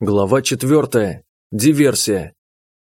Глава 4. Диверсия.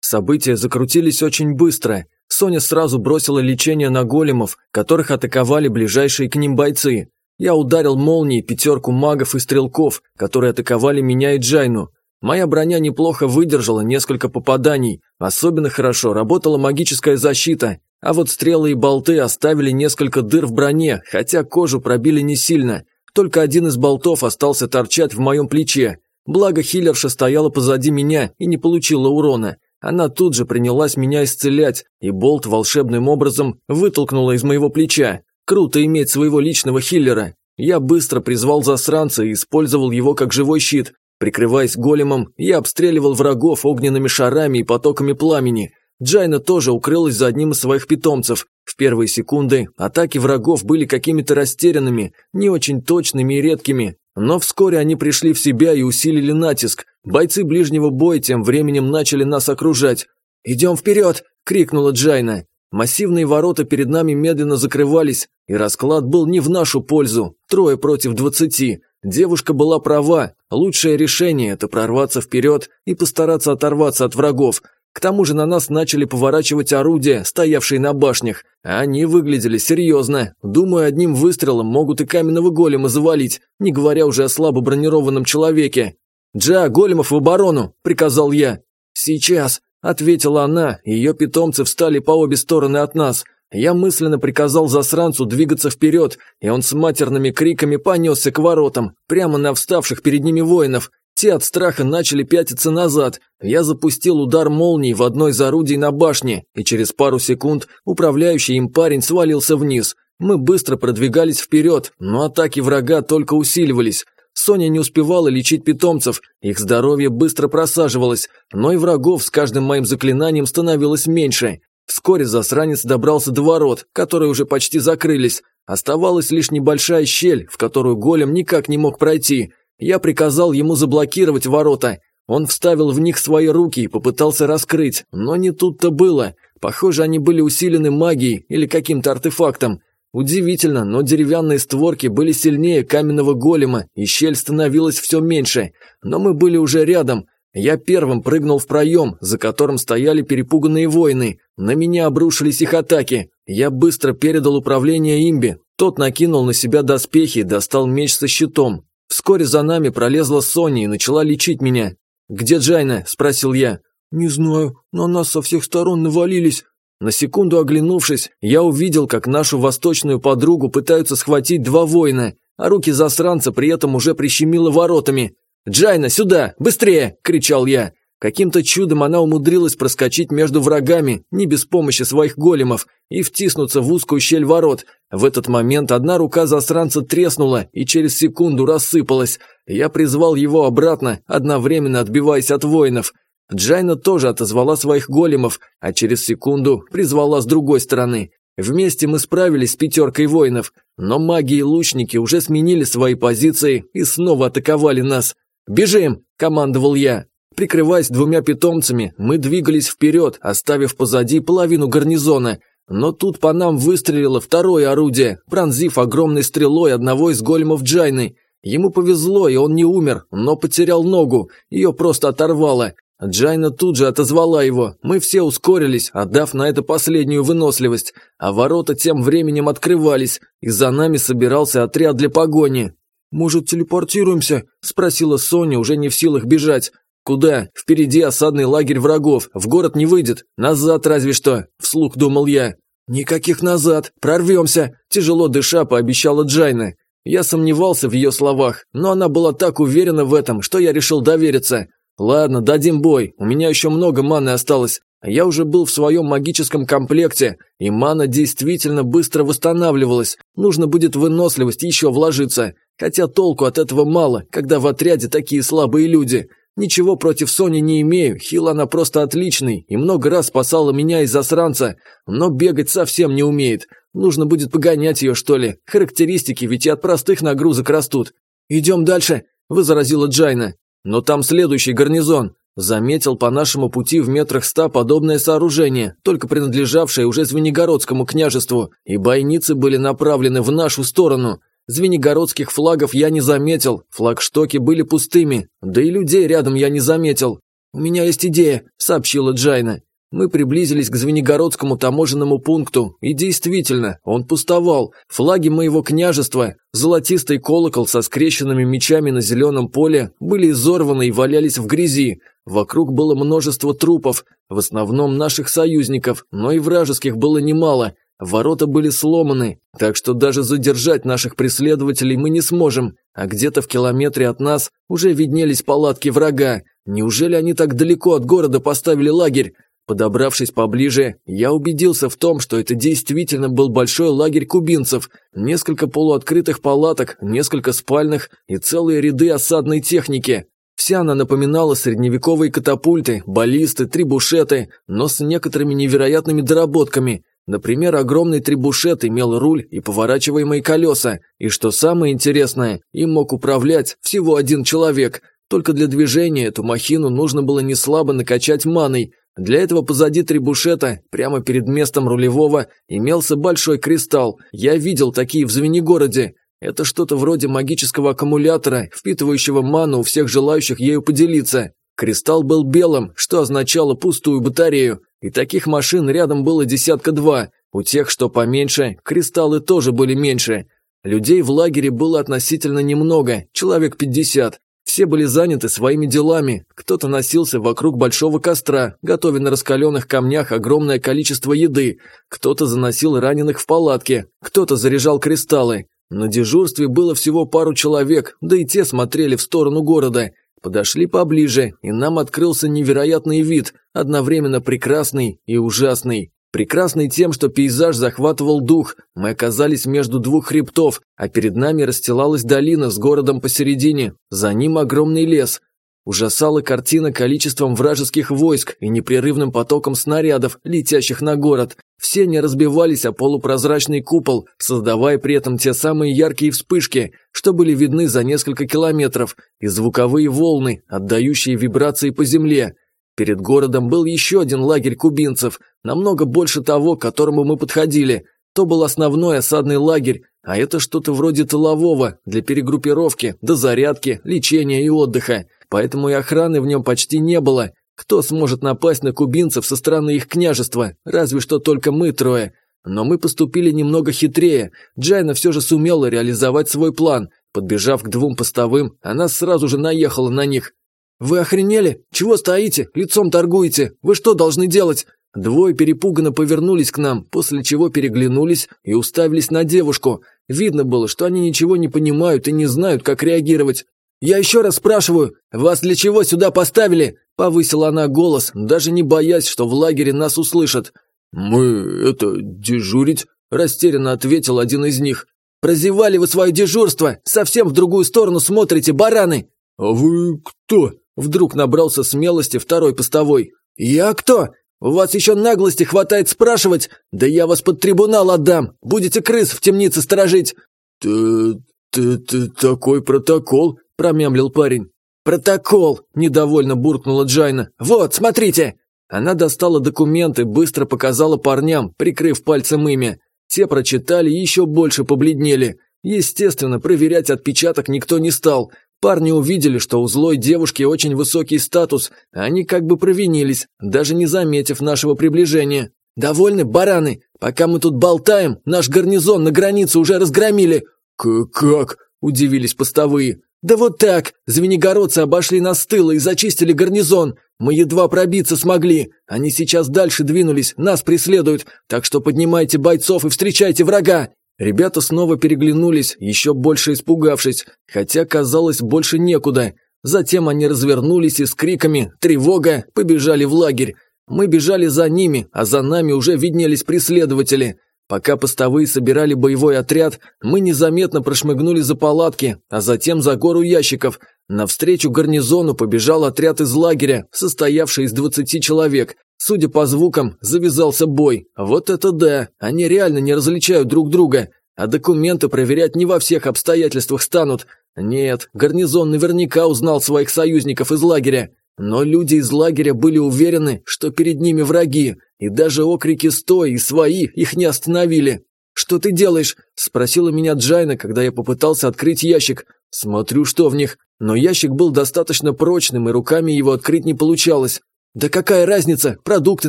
События закрутились очень быстро. Соня сразу бросила лечение на големов, которых атаковали ближайшие к ним бойцы. Я ударил молнией пятерку магов и стрелков, которые атаковали меня и Джайну. Моя броня неплохо выдержала несколько попаданий, особенно хорошо работала магическая защита, а вот стрелы и болты оставили несколько дыр в броне, хотя кожу пробили не сильно. Только один из болтов остался торчать в моем плече. Благо хиллерша стояла позади меня и не получила урона. Она тут же принялась меня исцелять, и болт волшебным образом вытолкнула из моего плеча. Круто иметь своего личного хиллера. Я быстро призвал засранца и использовал его как живой щит. Прикрываясь големом, я обстреливал врагов огненными шарами и потоками пламени. Джайна тоже укрылась за одним из своих питомцев. В первые секунды атаки врагов были какими-то растерянными, не очень точными и редкими, но вскоре они пришли в себя и усилили натиск. Бойцы ближнего боя тем временем начали нас окружать. «Идем вперед!» – крикнула Джайна. Массивные ворота перед нами медленно закрывались, и расклад был не в нашу пользу. Трое против двадцати. Девушка была права. Лучшее решение – это прорваться вперед и постараться оторваться от врагов – к тому же на нас начали поворачивать орудия, стоявшие на башнях. Они выглядели серьезно. Думаю, одним выстрелом могут и каменного голема завалить, не говоря уже о слабо бронированном человеке. «Джа, големов в оборону!» – приказал я. «Сейчас!» – ответила она, ее питомцы встали по обе стороны от нас. Я мысленно приказал засранцу двигаться вперед, и он с матерными криками понесся к воротам, прямо на вставших перед ними воинов. Те от страха начали пятиться назад. Я запустил удар молнии в одной из орудий на башне, и через пару секунд управляющий им парень свалился вниз. Мы быстро продвигались вперед, но атаки врага только усиливались. Соня не успевала лечить питомцев, их здоровье быстро просаживалось, но и врагов с каждым моим заклинанием становилось меньше. Вскоре засранец добрался до ворот, которые уже почти закрылись. Оставалась лишь небольшая щель, в которую голем никак не мог пройти. Я приказал ему заблокировать ворота. Он вставил в них свои руки и попытался раскрыть, но не тут-то было. Похоже, они были усилены магией или каким-то артефактом. Удивительно, но деревянные створки были сильнее каменного голема, и щель становилась все меньше. Но мы были уже рядом. Я первым прыгнул в проем, за которым стояли перепуганные воины. На меня обрушились их атаки. Я быстро передал управление имби. Тот накинул на себя доспехи и достал меч со щитом. Вскоре за нами пролезла Соня и начала лечить меня. «Где Джайна?» – спросил я. «Не знаю, но нас со всех сторон навалились». На секунду оглянувшись, я увидел, как нашу восточную подругу пытаются схватить два воина, а руки засранца при этом уже прищемило воротами. «Джайна, сюда! Быстрее!» – кричал я. Каким-то чудом она умудрилась проскочить между врагами, не без помощи своих големов, и втиснуться в узкую щель ворот. В этот момент одна рука засранца треснула и через секунду рассыпалась. Я призвал его обратно, одновременно отбиваясь от воинов. Джайна тоже отозвала своих големов, а через секунду призвала с другой стороны. Вместе мы справились с пятеркой воинов, но маги и лучники уже сменили свои позиции и снова атаковали нас. «Бежим!» – командовал я. Прикрываясь двумя питомцами, мы двигались вперед, оставив позади половину гарнизона. Но тут по нам выстрелило второе орудие, пронзив огромной стрелой одного из големов Джайны. Ему повезло, и он не умер, но потерял ногу, ее просто оторвало. Джайна тут же отозвала его. Мы все ускорились, отдав на это последнюю выносливость, а ворота тем временем открывались, и за нами собирался отряд для погони. «Может, телепортируемся?» – спросила Соня, уже не в силах бежать. «Куда? Впереди осадный лагерь врагов. В город не выйдет. Назад разве что», – вслух думал я. «Никаких назад. Прорвемся», – тяжело дыша пообещала Джайна. Я сомневался в ее словах, но она была так уверена в этом, что я решил довериться. «Ладно, дадим бой. У меня еще много маны осталось. Я уже был в своем магическом комплекте, и мана действительно быстро восстанавливалась. Нужно будет выносливость еще вложиться. Хотя толку от этого мало, когда в отряде такие слабые люди. Ничего против Сони не имею, Хил она просто отличный и много раз спасала меня из засранца, но бегать совсем не умеет. Нужно будет погонять ее, что ли. Характеристики ведь и от простых нагрузок растут. «Идем дальше», – возразила Джайна. «Но там следующий гарнизон». Заметил по нашему пути в метрах ста подобное сооружение, только принадлежавшее уже Звенигородскому княжеству, и бойницы были направлены в нашу сторону. Звенигородских флагов я не заметил, флагштоки были пустыми, да и людей рядом я не заметил. «У меня есть идея», – сообщила Джайна. Мы приблизились к Звенигородскому таможенному пункту, и действительно, он пустовал. Флаги моего княжества, золотистый колокол со скрещенными мечами на зеленом поле были изорваны и валялись в грязи. Вокруг было множество трупов, в основном наших союзников, но и вражеских было немало. Ворота были сломаны, так что даже задержать наших преследователей мы не сможем, а где-то в километре от нас уже виднелись палатки врага. Неужели они так далеко от города поставили лагерь? Подобравшись поближе, я убедился в том, что это действительно был большой лагерь кубинцев, несколько полуоткрытых палаток, несколько спальных и целые ряды осадной техники. Вся она напоминала средневековые катапульты, баллисты, трибушеты, но с некоторыми невероятными доработками. Например, огромный трибушет имел руль и поворачиваемые колеса, и что самое интересное, им мог управлять всего один человек. Только для движения эту махину нужно было не слабо накачать маной, для этого позади трибушета, прямо перед местом рулевого, имелся большой кристалл. Я видел такие в Звенигороде. Это что-то вроде магического аккумулятора, впитывающего ману у всех желающих ею поделиться. Кристалл был белым, что означало пустую батарею, и таких машин рядом было десятка два. У тех, что поменьше, кристаллы тоже были меньше. Людей в лагере было относительно немного, человек пятьдесят. Все были заняты своими делами. Кто-то носился вокруг большого костра, готовя на раскаленных камнях огромное количество еды. Кто-то заносил раненых в палатке. Кто-то заряжал кристаллы. На дежурстве было всего пару человек, да и те смотрели в сторону города. Подошли поближе, и нам открылся невероятный вид, одновременно прекрасный и ужасный. Прекрасный тем, что пейзаж захватывал дух, мы оказались между двух хребтов, а перед нами расстилалась долина с городом посередине, за ним огромный лес. Ужасала картина количеством вражеских войск и непрерывным потоком снарядов, летящих на город. Все не разбивались о полупрозрачный купол, создавая при этом те самые яркие вспышки, что были видны за несколько километров, и звуковые волны, отдающие вибрации по земле – Перед городом был еще один лагерь кубинцев, намного больше того, к которому мы подходили. То был основной осадный лагерь, а это что-то вроде тылового, для перегруппировки, дозарядки, лечения и отдыха. Поэтому и охраны в нем почти не было. Кто сможет напасть на кубинцев со стороны их княжества? Разве что только мы трое. Но мы поступили немного хитрее. Джайна все же сумела реализовать свой план. Подбежав к двум постовым, она сразу же наехала на них. «Вы охренели? Чего стоите? Лицом торгуете? Вы что должны делать?» Двое перепуганно повернулись к нам, после чего переглянулись и уставились на девушку. Видно было, что они ничего не понимают и не знают, как реагировать. «Я еще раз спрашиваю, вас для чего сюда поставили?» Повысила она голос, даже не боясь, что в лагере нас услышат. «Мы, это, дежурить?» Растерянно ответил один из них. «Прозевали вы свое дежурство! Совсем в другую сторону смотрите, бараны!» «А вы кто?» Вдруг набрался смелости второй постовой. «Я кто? У вас еще наглости хватает спрашивать? Да я вас под трибунал отдам! Будете крыс в темнице сторожить!» «Ты... ты... ты такой протокол?» – промямлил парень. «Протокол!» – недовольно буркнула Джайна. «Вот, смотрите!» Она достала документы, быстро показала парням, прикрыв пальцем имя. Те прочитали и еще больше побледнели. Естественно, проверять отпечаток никто не стал. Парни увидели, что у злой девушки очень высокий статус, они как бы провинились, даже не заметив нашего приближения. «Довольны, бараны? Пока мы тут болтаем, наш гарнизон на границе уже разгромили». «Как?» – удивились постовые. «Да вот так! Звенигородцы обошли нас с тыла и зачистили гарнизон. Мы едва пробиться смогли. Они сейчас дальше двинулись, нас преследуют. Так что поднимайте бойцов и встречайте врага!» Ребята снова переглянулись, еще больше испугавшись, хотя казалось больше некуда. Затем они развернулись и с криками «Тревога!» побежали в лагерь. Мы бежали за ними, а за нами уже виднелись преследователи. Пока постовые собирали боевой отряд, мы незаметно прошмыгнули за палатки, а затем за гору ящиков. Навстречу гарнизону побежал отряд из лагеря, состоявший из 20 человек. Судя по звукам, завязался бой. Вот это да, они реально не различают друг друга. А документы проверять не во всех обстоятельствах станут. Нет, гарнизон наверняка узнал своих союзников из лагеря. Но люди из лагеря были уверены, что перед ними враги, и даже окрики «стой» и «свои» их не остановили. «Что ты делаешь?» – спросила меня Джайна, когда я попытался открыть ящик. Смотрю, что в них. Но ящик был достаточно прочным, и руками его открыть не получалось. «Да какая разница? Продукты,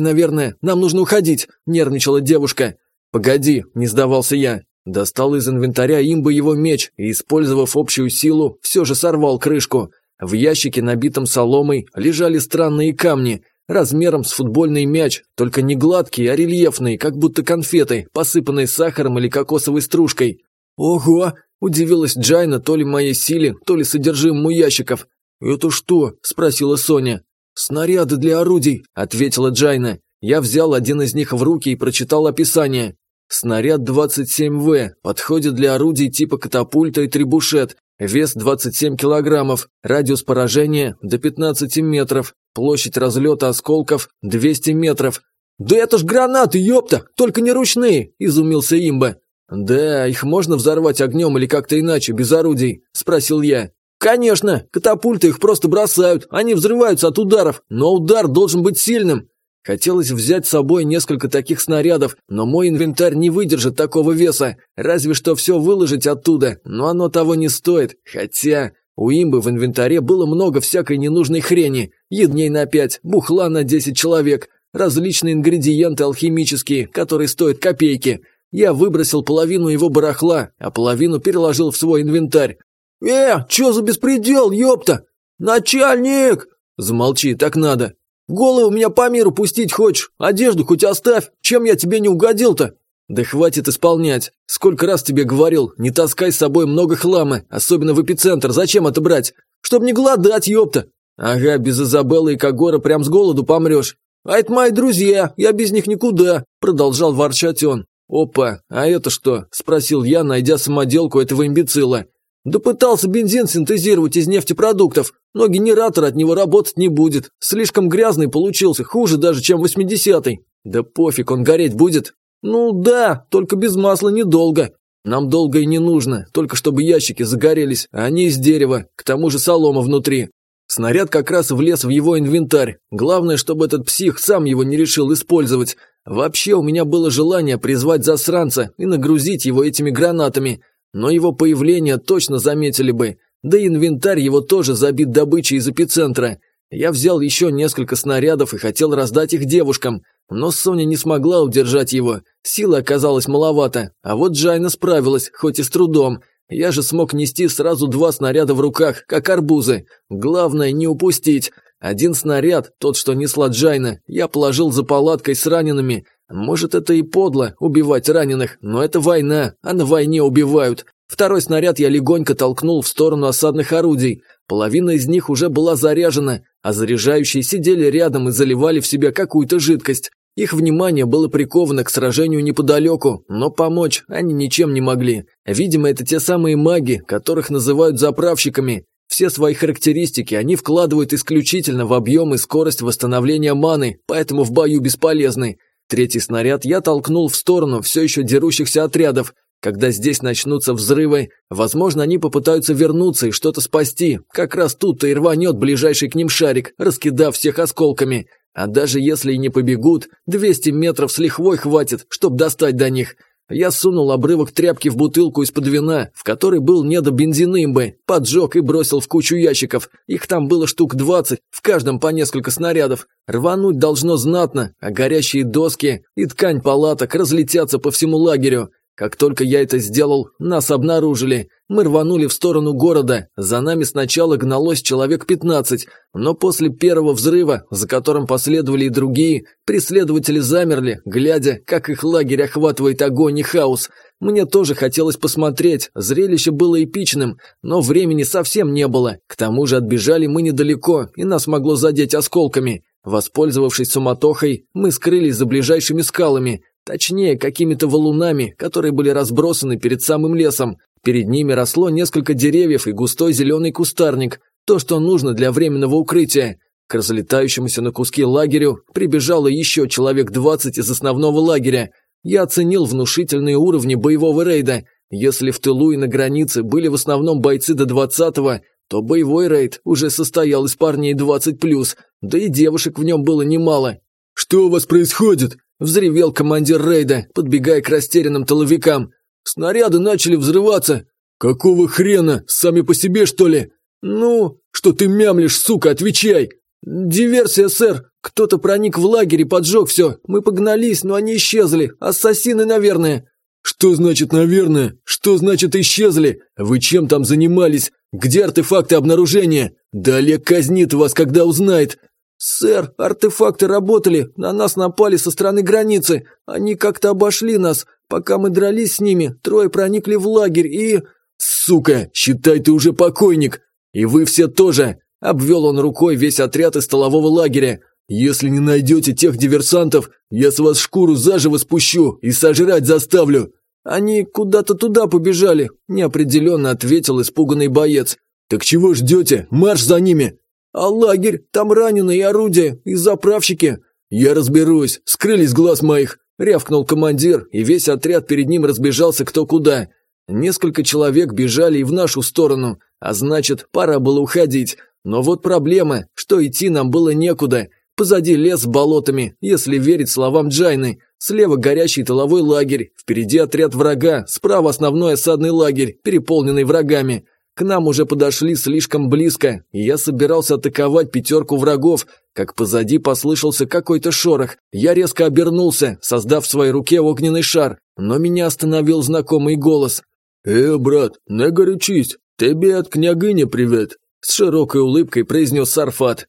наверное. Нам нужно уходить», – нервничала девушка. «Погоди», – не сдавался я. Достал из инвентаря имбовый меч и, использовав общую силу, все же сорвал крышку. В ящике, набитом соломой, лежали странные камни, размером с футбольный мяч, только не гладкие, а рельефные, как будто конфеты, посыпанные сахаром или кокосовой стружкой. «Ого!» – удивилась Джайна то ли моей силе, то ли содержимому ящиков. «Это что?» – спросила Соня. «Снаряды для орудий», – ответила Джайна. Я взял один из них в руки и прочитал описание. Снаряд 27В, подходит для орудий типа катапульта и трибушет, вес 27 килограммов, радиус поражения до 15 метров, площадь разлета осколков 200 метров. «Да это ж гранаты, ёпта, только не ручные!» – изумился имба. «Да, их можно взорвать огнем или как-то иначе, без орудий?» – спросил я. «Конечно, катапульты их просто бросают, они взрываются от ударов, но удар должен быть сильным. Хотелось взять с собой несколько таких снарядов, но мой инвентарь не выдержит такого веса. Разве что все выложить оттуда, но оно того не стоит. Хотя у имбы в инвентаре было много всякой ненужной хрени. Едней на пять, бухла на десять человек, различные ингредиенты алхимические, которые стоят копейки. Я выбросил половину его барахла, а половину переложил в свой инвентарь. «Э, чё за беспредел, ёпта? Начальник!» «Замолчи, так надо. Голову меня по миру пустить хочешь? Одежду хоть оставь. Чем я тебе не угодил-то? Да хватит исполнять. Сколько раз тебе говорил, не таскай с собой много хлама, особенно в эпицентр. Зачем это брать? Чтоб не голодать, ёпта. Ага, без Изабеллы и Кагора прям с голоду помрешь. А это мои друзья, я без них никуда, продолжал ворчать он. Опа, а это что? Спросил я, найдя самоделку этого имбецила. Да пытался бензин синтезировать из нефтепродуктов, но генератор от него работать не будет. Слишком грязный получился, хуже даже, чем 80-й. Да пофиг, он гореть будет. Ну да, только без масла недолго. Нам долго и не нужно, только чтобы ящики загорелись, а они из дерева, к тому же солома внутри. Снаряд как раз влез в его инвентарь. Главное, чтобы этот псих сам его не решил использовать. Вообще у меня было желание призвать засранца и нагрузить его этими гранатами, но его появление точно заметили бы, да и инвентарь его тоже забит добычей из эпицентра. Я взял еще несколько снарядов и хотел раздать их девушкам, но Соня не смогла удержать его, силы оказалось маловато, а вот Джайна справилась, хоть и с трудом. Я же смог нести сразу два снаряда в руках, как арбузы. Главное не упустить. Один снаряд, тот, что несла Джайна, я положил за палаткой с ранеными, может, это и подло, убивать раненых, но это война, а на войне убивают. Второй снаряд я легонько толкнул в сторону осадных орудий. Половина из них уже была заряжена, а заряжающие сидели рядом и заливали в себя какую-то жидкость. Их внимание было приковано к сражению неподалеку, но помочь они ничем не могли. Видимо, это те самые маги, которых называют заправщиками. Все свои характеристики они вкладывают исключительно в объем и скорость восстановления маны, поэтому в бою бесполезны. Третий снаряд я толкнул в сторону все еще дерущихся отрядов. Когда здесь начнутся взрывы, возможно, они попытаются вернуться и что-то спасти. Как раз тут-то и рванет ближайший к ним шарик, раскидав всех осколками. А даже если и не побегут, 200 метров с лихвой хватит, чтобы достать до них. Я сунул обрывок тряпки в бутылку из-под вина, в которой был недобензинымбы, поджег и бросил в кучу ящиков. Их там было штук двадцать, в каждом по несколько снарядов. Рвануть должно знатно, а горящие доски и ткань палаток разлетятся по всему лагерю. Как только я это сделал, нас обнаружили. Мы рванули в сторону города. За нами сначала гналось человек 15, но после первого взрыва, за которым последовали и другие, преследователи замерли, глядя, как их лагерь охватывает огонь и хаос. Мне тоже хотелось посмотреть, зрелище было эпичным, но времени совсем не было. К тому же отбежали мы недалеко, и нас могло задеть осколками. Воспользовавшись суматохой, мы скрылись за ближайшими скалами, Точнее, какими-то валунами, которые были разбросаны перед самым лесом. Перед ними росло несколько деревьев и густой зеленый кустарник, то, что нужно для временного укрытия. К разлетающемуся на куски лагерю прибежало еще человек 20 из основного лагеря. Я оценил внушительные уровни боевого рейда. Если в тылу и на границе были в основном бойцы до 20-го, то боевой рейд уже состоял из парней 20+, да и девушек в нем было немало. «Что у вас происходит?» Взревел командир рейда, подбегая к растерянным толовикам. «Снаряды начали взрываться!» «Какого хрена? Сами по себе, что ли?» «Ну, что ты мямлишь, сука, отвечай!» «Диверсия, сэр! Кто-то проник в лагерь и поджег все. Мы погнались, но они исчезли. Ассасины, наверное». «Что значит «наверное»? Что значит «исчезли»? Вы чем там занимались? Где артефакты обнаружения? Да Олег казнит вас, когда узнает». «Сэр, артефакты работали, на нас напали со стороны границы. Они как-то обошли нас. Пока мы дрались с ними, трое проникли в лагерь и...» «Сука, считай ты уже покойник! И вы все тоже!» Обвел он рукой весь отряд из столового лагеря. «Если не найдете тех диверсантов, я с вас шкуру заживо спущу и сожрать заставлю!» «Они куда-то туда побежали», – неопределенно ответил испуганный боец. «Так чего ждете? Марш за ними!» «А лагерь? Там раненые орудия и заправщики!» «Я разберусь, скрылись глаз моих!» – рявкнул командир, и весь отряд перед ним разбежался кто куда. Несколько человек бежали и в нашу сторону, а значит, пора было уходить. Но вот проблема, что идти нам было некуда. Позади лес с болотами, если верить словам Джайны. Слева горящий тыловой лагерь, впереди отряд врага, справа основной осадный лагерь, переполненный врагами. К нам уже подошли слишком близко, и я собирался атаковать пятерку врагов, как позади послышался какой-то шорох. Я резко обернулся, создав в своей руке огненный шар, но меня остановил знакомый голос. «Э, брат, не горячись, тебе от княгини привет!» С широкой улыбкой произнес Сарфат.